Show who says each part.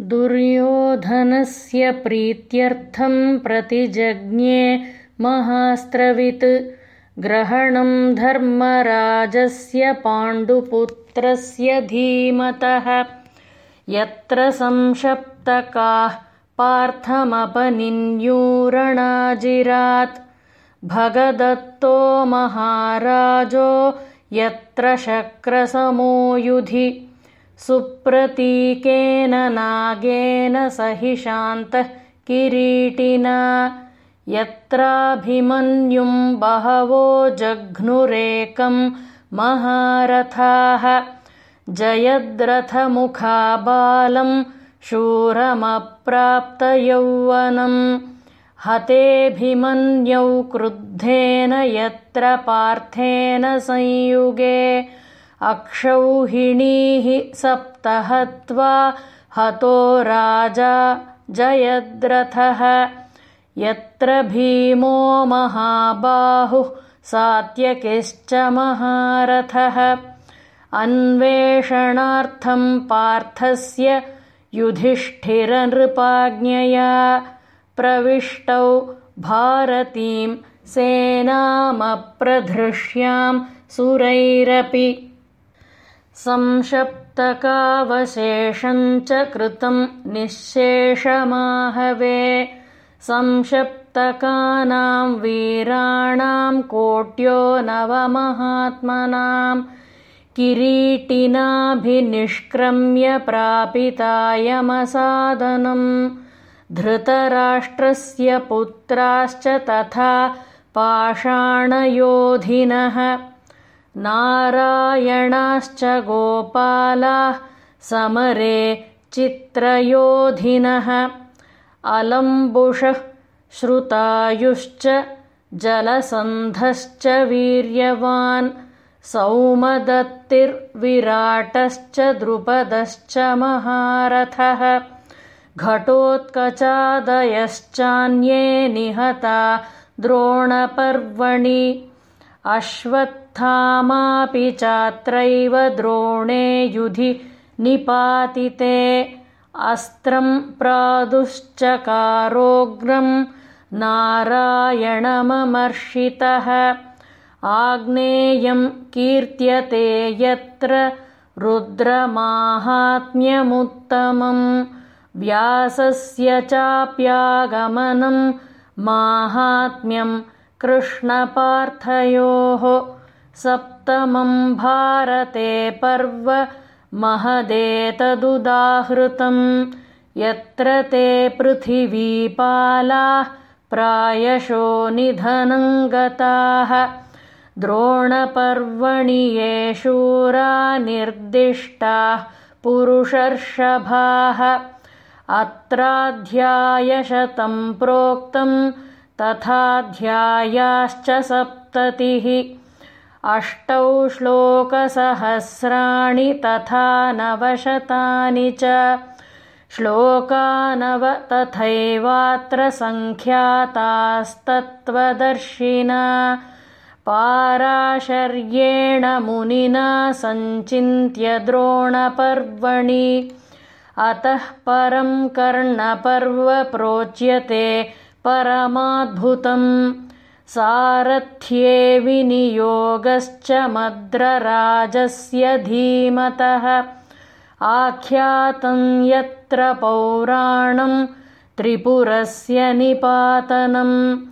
Speaker 1: दुर्योधनस्य प्रीत्यर्थं प्रतिजज्ञे महास्त्रवित्। ग्रहणं धर्मराजस्य पाण्डुपुत्रस्य धीमतः। यत्र संशप्तकाः पार्थमपनिन्यूरणाजिरात्। भगदत्तो महाराजो यत्र शक्रसमो युधि सुप्रतीकेन नागेन हि शान्तः किरीटिना यत्राभिमन्युं बहवो जघ्नुरेकं महारथाः जयद्रथमुखाबालं शूरमप्राप्तयौवनम् हतेऽभिमन्यौ क्रुद्धेन यत्र पार्थेन संयुगे अक्षौहिणीः सप्तहत्वा हतो राजा जयद्रथः। यत्र भीमो महाबाहुः सात्यकिश्च महारथः। अन्वेषणार्थं पार्थस्य युधिष्ठिरनृपाज्ञया प्रविष्टौ भारतीं सेनामप्रधृष्यां सुरैरपि संशप्तकावशेषञ्च कृतं निःशेषमाहवे। संशप्तकानां वीराणां कोट्यो नवमहात्मनां किरीटिनाभिनिष्क्रम्य प्रापितायमसादनम् धृतराष्ट्रस्य पुत्राश्च तथा पाषाणयोधिनः नारायणाश्च गोपालाः समरे चित्रयोधिनः। अलम्बुषः श्रुतायुश्च जलसन्धश्च वीर्यवान्। सौमदत्तिर्विराटश्च द्रुपदश्च महारथः। घटोत्कचादयश्चान्ये निहता द्रोणपर्वणि अश्वत्थामापि चात्रैव द्रोणे युधि निपातिते अस्त्रं प्रादुश्चकारोग्रं नारायणममर्षितः। आग्नेयं कीर्त्यते यत्र रुद्रमाहात्म्यमुत्तमम्। व्यासस्य चाप्यागमनं माहात्म्यं कृष्णपार्थयोः सप्तमं भारते पर्व महदेतदुदाहृतं। यत्र ते पृथिवीपालाः प्रायशो निधनं गताः। द्रोणपर्वणि ये शूरा निर्दिष्टाः पुरुषर्षभाः। अत्राध्यायशतं प्रोक्तं तथाध्यायाश्च सप्ततिः अष्टौ श्लोकसहस्राणि तथा नवशतानि च। श्लोकानव तथैवात्र सङ्ख्यातास्तत्त्वदर्शिना। पाराशर्येण मुनिना सञ्चिन्त्य द्रोणपर्वणि। अतः परं कर्णपर्व प्रोच्यते परमाद्भुतम् सारथ्ये विनियोगश्च मद्रराजस्य धीमतः। आख्यातं यत्र पौराणं त्रिपुरस्य निपातनम्